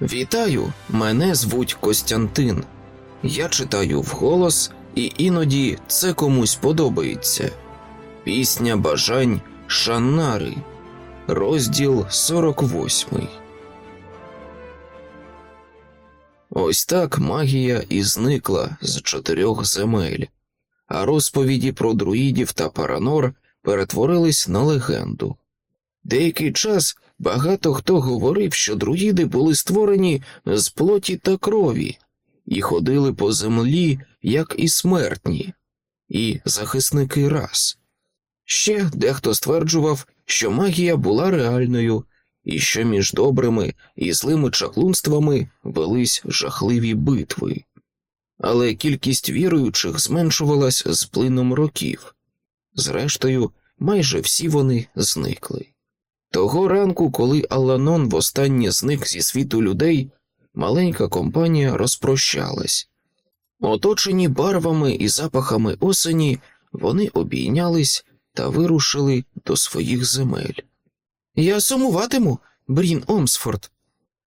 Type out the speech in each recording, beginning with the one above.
Вітаю, мене звуть Костянтин. Я читаю вголос, і іноді це комусь подобається. Пісня бажань Шаннари, розділ 48. Ось так магія і зникла з чотирьох земель, а розповіді про друїдів та паранор перетворились на легенду. Деякий час багато хто говорив, що друїди були створені з плоті та крові і ходили по землі, як і смертні, і захисники рас. Ще дехто стверджував, що магія була реальною, і що між добрими і злими чаклунствами велись жахливі битви. Але кількість віруючих зменшувалась з плином років. Зрештою, майже всі вони зникли. Того ранку, коли Аланон востаннє зник зі світу людей, маленька компанія розпрощалась. Оточені барвами і запахами осені, вони обійнялись та вирушили до своїх земель. Я сумуватиму, Брін Омсфорд,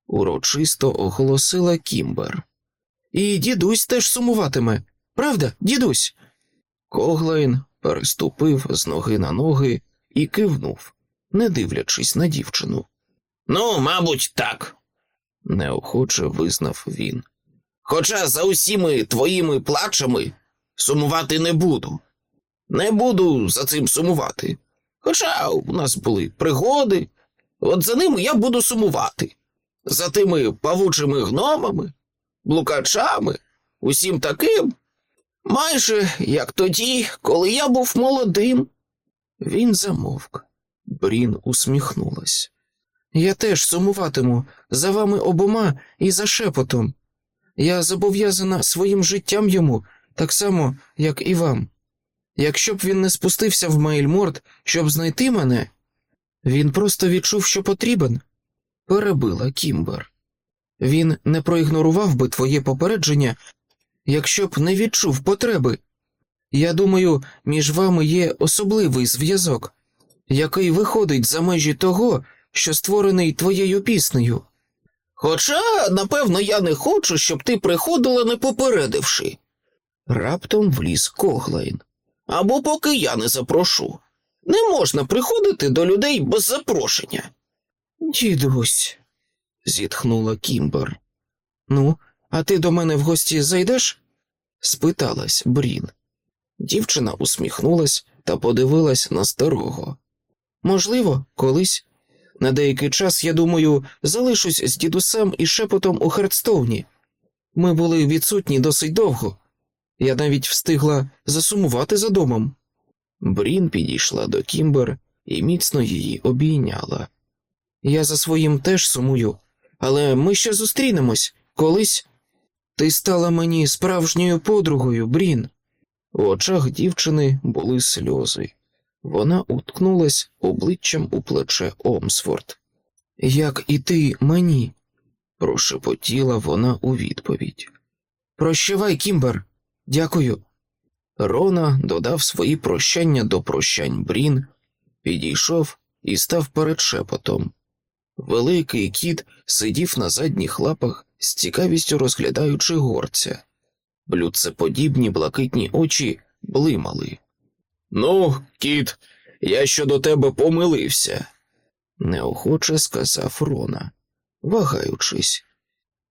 урочисто оголосила Кімбер. І дідусь теж сумуватиме, правда, дідусь? Коглайн переступив з ноги на ноги і кивнув, не дивлячись на дівчину. Ну, мабуть, так. Неохоче визнав він. Хоча за усіми твоїми плачами сумувати не буду. Не буду за цим сумувати. Хоча у нас були пригоди, от за ними я буду сумувати. За тими павучими гномами, блукачами, усім таким, майже як тоді, коли я був молодим. Він замовк. Брін усміхнулась. Я теж сумуватиму за вами обома і за шепотом. Я зобов'язана своїм життям йому, так само, як і вам. Якщо б він не спустився в Мейльморд, щоб знайти мене, він просто відчув, що потрібен, перебила Кімбер. Він не проігнорував би твоє попередження, якщо б не відчув потреби. Я думаю, між вами є особливий зв'язок, який виходить за межі того, що створений твоєю піснею. Хоча, напевно, я не хочу, щоб ти приходила, не попередивши. Раптом вліз Коглайн. Або поки я не запрошу. Не можна приходити до людей без запрошення. Дідусь, зітхнула Кімбер. Ну, а ти до мене в гості зайдеш? спиталась Брін. Дівчина усміхнулась та подивилась на старого. Можливо, колись. На деякий час, я думаю, залишусь з дідусем і шепотом у Хердстоуні. Ми були відсутні досить довго. Я навіть встигла засумувати за домом. Брін підійшла до Кімбер і міцно її обійняла. Я за своїм теж сумую, але ми ще зустрінемось колись. Ти стала мені справжньою подругою, Брін. У очах дівчини були сльози. Вона уткнулась обличчям у плече Омсфорд. Як і ти мені, прошепотіла вона у відповідь. Прощавай, Кімбер, дякую. Рона додав свої прощання до прощань Брін, підійшов і став перед шепотом. Великий кіт сидів на задніх лапах, з цікавістю розглядаючи горця. Блюдцеподібні блакитні очі блимали. Ну, кіт, я щодо тебе помилився, неохоче сказав Рона, вагаючись.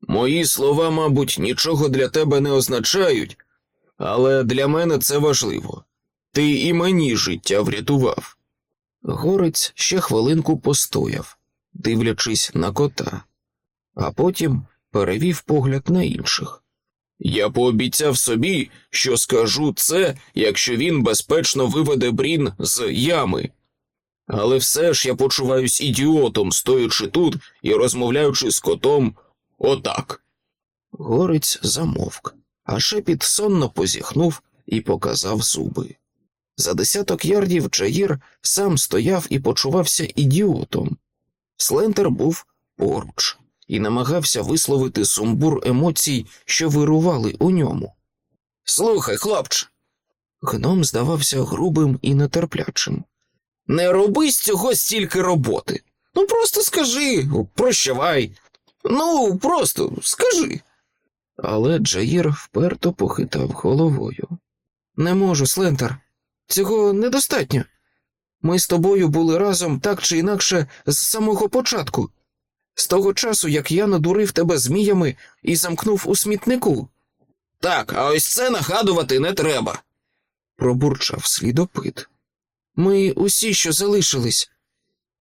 Мої слова, мабуть, нічого для тебе не означають, але для мене це важливо. Ти і мені життя врятував. Горець ще хвилинку постояв, дивлячись на кота, а потім перевів погляд на інших. Я пообіцяв собі, що скажу це, якщо він безпечно виведе брін з ями. Але все ж я почуваюсь ідіотом, стоячи тут і розмовляючи з котом отак. Горець замовк, а шепіт сонно позіхнув і показав зуби. За десяток ярдів Джаїр сам стояв і почувався ідіотом. Слентер був поруч і намагався висловити сумбур емоцій, що вирували у ньому. Слухай, хлопче. Гном здавався грубим і нетерплячим. Не роби з цього стільки роботи. Ну просто скажи, прощавай. Ну, просто скажи. Але Джаїр вперто похитав головою. Не можу, Слентер. Цього недостатньо. Ми з тобою були разом так чи інакше з самого початку, з того часу, як я надурив тебе зміями і замкнув у смітнику. Так, а ось це нагадувати не треба. пробурчав слідопит. Ми усі, що залишились,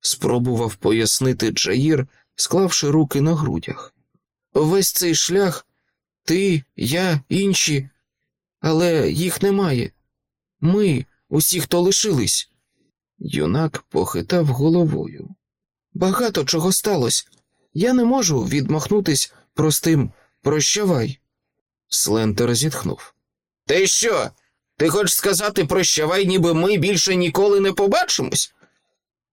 спробував пояснити Джаїр, склавши руки на грудях. Весь цей шлях ти, я, інші, але їх немає. Ми, усі, хто лишились. Юнак похитав головою. Багато чого сталося. Я не можу відмахнутись простим прощавай. Слентер зітхнув. Ти що? Ти хочеш сказати прощавай, ніби ми більше ніколи не побачимось?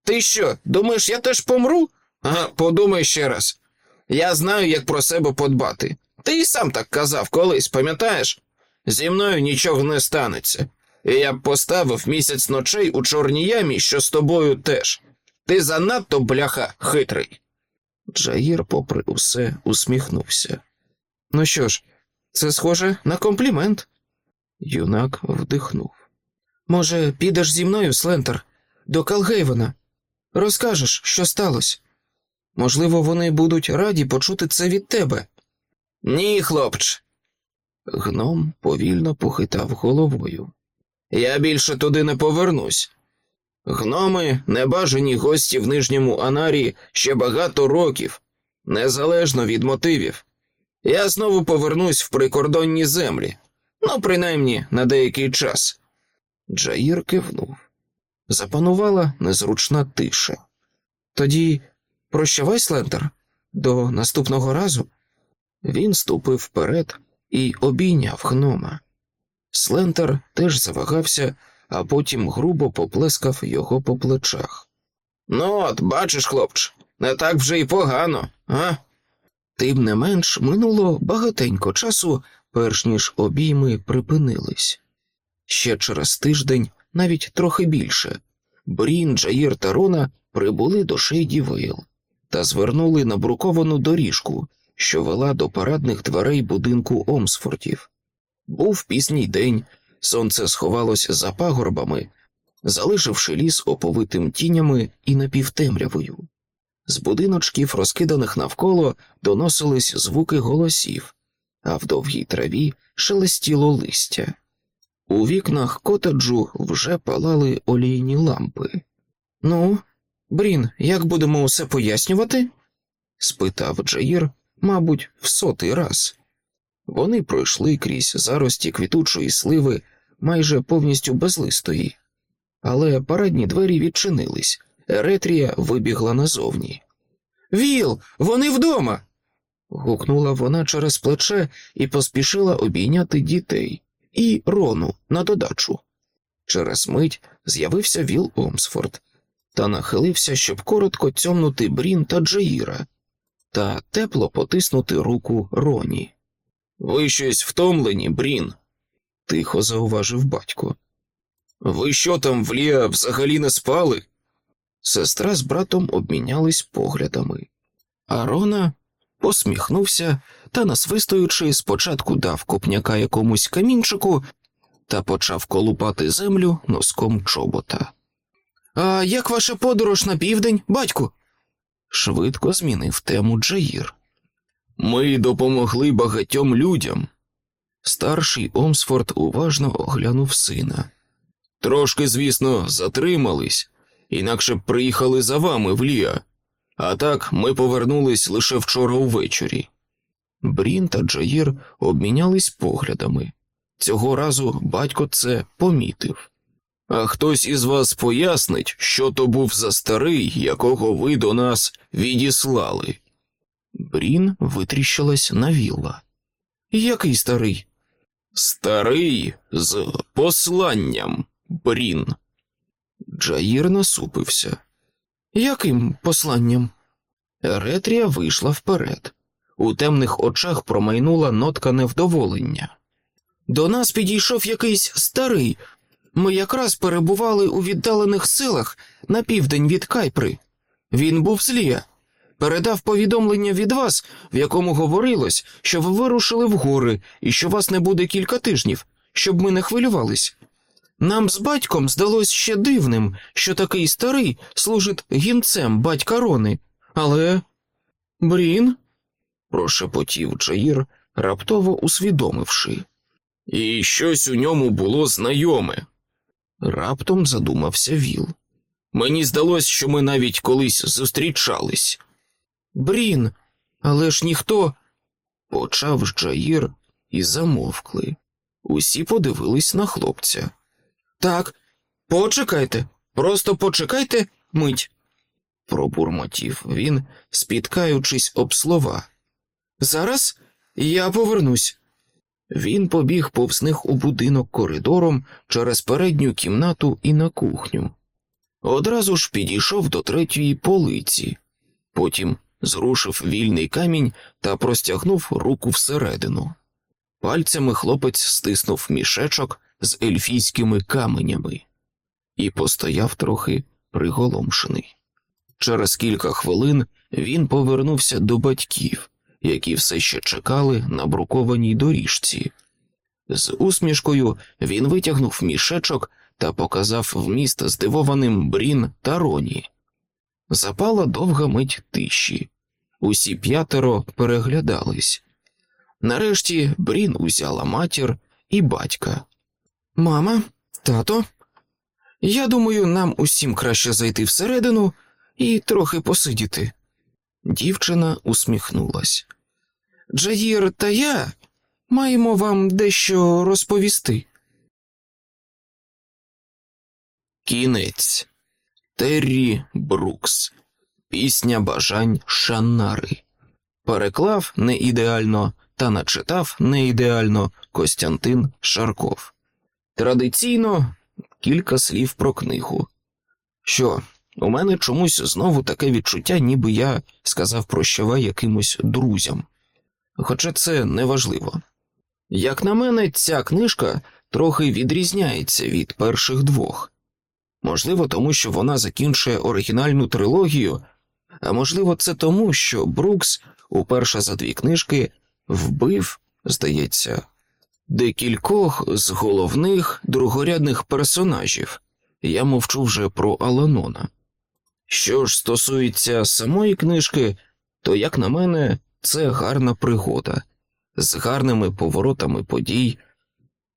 Ти що, думаєш, я теж помру? Ага, подумай ще раз. Я знаю, як про себе подбати. Ти і сам так казав колись, пам'ятаєш? Зі мною нічого не станеться. І я б поставив місяць ночей у чорній ямі, що з тобою теж. Ти занадто, бляха, хитрий. Джаїр, попри усе, усміхнувся. Ну що ж, це схоже на комплімент. Юнак вдихнув. Може, підеш зі мною, Слентер, до Калгейвена? Розкажеш, що сталося. Можливо, вони будуть раді почути це від тебе. Ні, хлопч. Гном повільно похитав головою. Я більше туди не повернусь. Гноми небажані гості в нижньому Анарі ще багато років, незалежно від мотивів. Я знову повернусь в прикордонні землі, ну, принаймні на деякий час. Джаїр кивнув. Запанувала незручна тиша. Тоді прощавай, Слентер, до наступного разу. Він ступив вперед і обійняв гнома. Слентер теж завагався, а потім грубо поплескав його по плечах. Ну, от, бачиш, хлопч, не так вже й погано, а? Тим не менш минуло багатенько часу, перш ніж обійми припинились. Ще через тиждень, навіть трохи більше, Брін, Джаїр та Рона прибули до Шейді Вейл та звернули на бруковану доріжку, що вела до парадних дверей будинку Омсфортів. Був пізній день, сонце сховалось за пагорбами, залишивши ліс оповитим тінями і напівтемрявою. З будиночків, розкиданих навколо, доносились звуки голосів, а в довгій траві шелестіло листя. У вікнах котеджу вже палали олійні лампи. Ну, Брін, як будемо усе пояснювати? спитав Джаїр, мабуть, в сотий раз. Вони пройшли крізь зарості квітучої сливи майже повністю безлистої, але парадні двері відчинились. Еретрія вибігла назовні. Віл, вони вдома. гукнула вона через плече і поспішила обійняти дітей і Рону на додачу. Через мить з'явився Віл Омсфорд та нахилився, щоб коротко цьомнути Брін та Джаїра, та тепло потиснути руку Роні. Ви щось втомлені, Брін, тихо зауважив батько. Ви що там, Влія, взагалі не спали? Сестра з братом обмінялись поглядами, а Рона посміхнувся та, насвистуючи, спочатку дав копняка якомусь камінчику та почав колупати землю носком чобота. А як ваша подорож на південь, батьку? швидко змінив тему Джаїр. Ми допомогли багатьом людям. Старший Омсфорд уважно оглянув сина. Трошки, звісно, затримались, інакше б приїхали за вами в Лія. А так ми повернулись лише вчора увечері. Брін та Джаїр обмінялись поглядами. Цього разу батько це помітив. А хтось із вас пояснить, що то був за старий, якого ви до нас відіслали. Брін витріщилась на вілла. Який старий? Старий з посланням, Брін. Джаїр насупився. Яким посланням? Еретрія вийшла вперед. У темних очах промайнула нотка невдоволення. До нас підійшов якийсь старий. Ми якраз перебували у віддалених силах на південь від Кайпри. Він був злія. Передав повідомлення від вас, в якому говорилось, що ви вирушили в гори і що вас не буде кілька тижнів, щоб ми не хвилювались. Нам з батьком здалось ще дивним, що такий старий служить гінцем батька Рони, але. Брін? прошепотів Джаїр, раптово усвідомивши. І щось у ньому було знайоме. Раптом задумався Віл. Мені здалось, що ми навіть колись зустрічались. Брін, але ж ніхто. Почав Джаїр і замовкли. Усі подивились на хлопця. Так, почекайте, просто почекайте мить, пробурмотів він, спіткаючись об слова. Зараз я повернусь. Він побіг повз них у будинок коридором через передню кімнату і на кухню. Одразу ж підійшов до третьої полиці, потім зрушив вільний камінь та простягнув руку всередину. Пальцями хлопець стиснув мішечок з ельфійськими каменями і постояв трохи приголомшений. Через кілька хвилин він повернувся до батьків, які все ще чекали на брукованій доріжці. З усмішкою він витягнув мішечок та показав вміст здивованим Брін та Роні. Запала довга мить тиші. Усі п'ятеро переглядались. Нарешті Брін узяла матір і батька. Мама, тато, я думаю, нам усім краще зайти всередину і трохи посидіти. Дівчина усміхнулась. Джаїр та я маємо вам дещо розповісти. Кінець Террі Брукс. Пісня бажань Шаннари. Переклав не ідеально та начитав не ідеально Костянтин Шарков. Традиційно кілька слів про книгу. Що, у мене чомусь знову таке відчуття, ніби я сказав прощавай якимось друзям. Хоча це не важливо. Як на мене, ця книжка трохи відрізняється від перших двох. Можливо, тому що вона закінчує оригінальну трилогію, а можливо, це тому, що Брукс уперше за дві книжки вбив, здається, декількох з головних другорядних персонажів. Я мовчу вже про Аланона. Що ж стосується самої книжки, то, як на мене, це гарна пригода з гарними поворотами подій,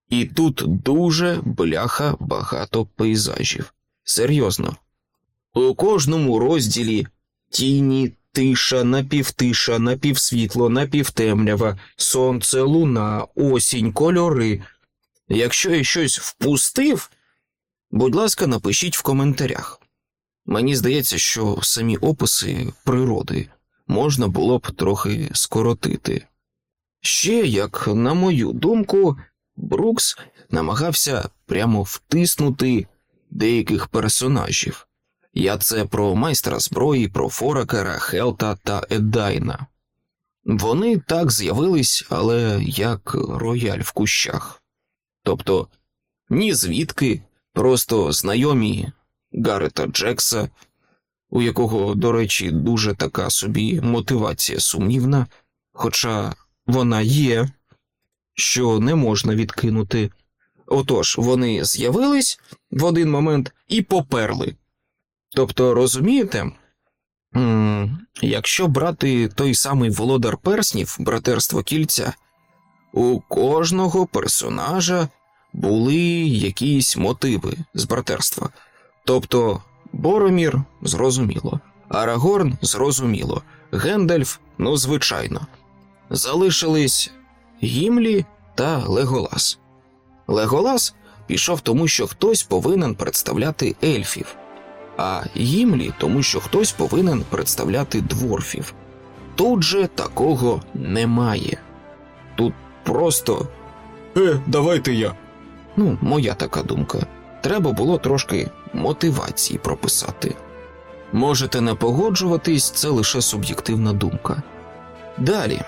і тут дуже бляха багато пейзажів. Серйозно. У кожному розділі тіні, тиша, напівтиша, напівсвітло, напівтемрява, сонце, луна, осінь, кольори. Якщо я щось впустив, будь ласка, напишіть в коментарях. Мені здається, що самі описи природи можна було б трохи скоротити. Ще, як на мою думку, Брукс намагався прямо втиснути деяких персонажів. Я це про майстра зброї, про Форакера, Хелта та Едайна. Вони так з'явились, але як рояль в кущах. Тобто, ні звідки, просто знайомі Гарета Джекса, у якого, до речі, дуже така собі мотивація сумнівна, хоча вона є, що не можна відкинути. Отож, вони з'явились в один момент і поперли. Тобто, розумієте, якщо брати той самий володар перснів, братерство кільця, у кожного персонажа були якісь мотиви з братерства. Тобто Боромір зрозуміло, Арагорн зрозуміло, Гендальф ну, звичайно. Залишились Гімлі та Леголас. Леголас пішов тому, що хтось повинен представляти ельфів, а Гімлі тому, що хтось повинен представляти дворфів. Тут же такого немає. Тут просто. Е, давайте я. Ну, моя така думка. Треба було трошки мотивації прописати. Можете не погоджуватись, це лише суб'єктивна думка. Далі,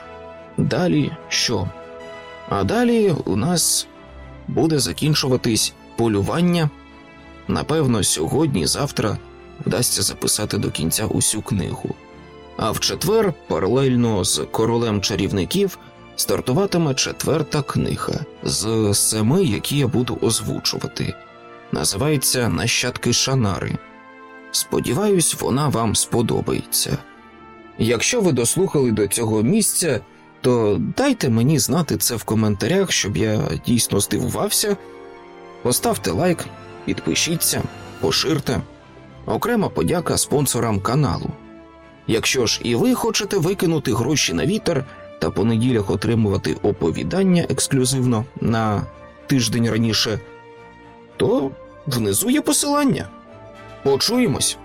далі що? А далі у нас буде закінчуватись полювання. Напевно, сьогодні-завтра вдасться записати до кінця усю книгу. А в четвер, паралельно з королем чарівників, стартуватиме четверта книга з семи, які я буду озвучувати. Називається Нащадки Шанари. Сподіваюсь, вона вам сподобається. Якщо ви дослухали до цього місця, то дайте мені знати це в коментарях, щоб я дійсно здивувався. Поставте лайк, підпишіться, поширте. Окрема подяка спонсорам каналу. Якщо ж і ви хочете викинути гроші на вітер та по неділях отримувати оповідання ексклюзивно на тиждень раніше, то внизу є посилання. Почуємось!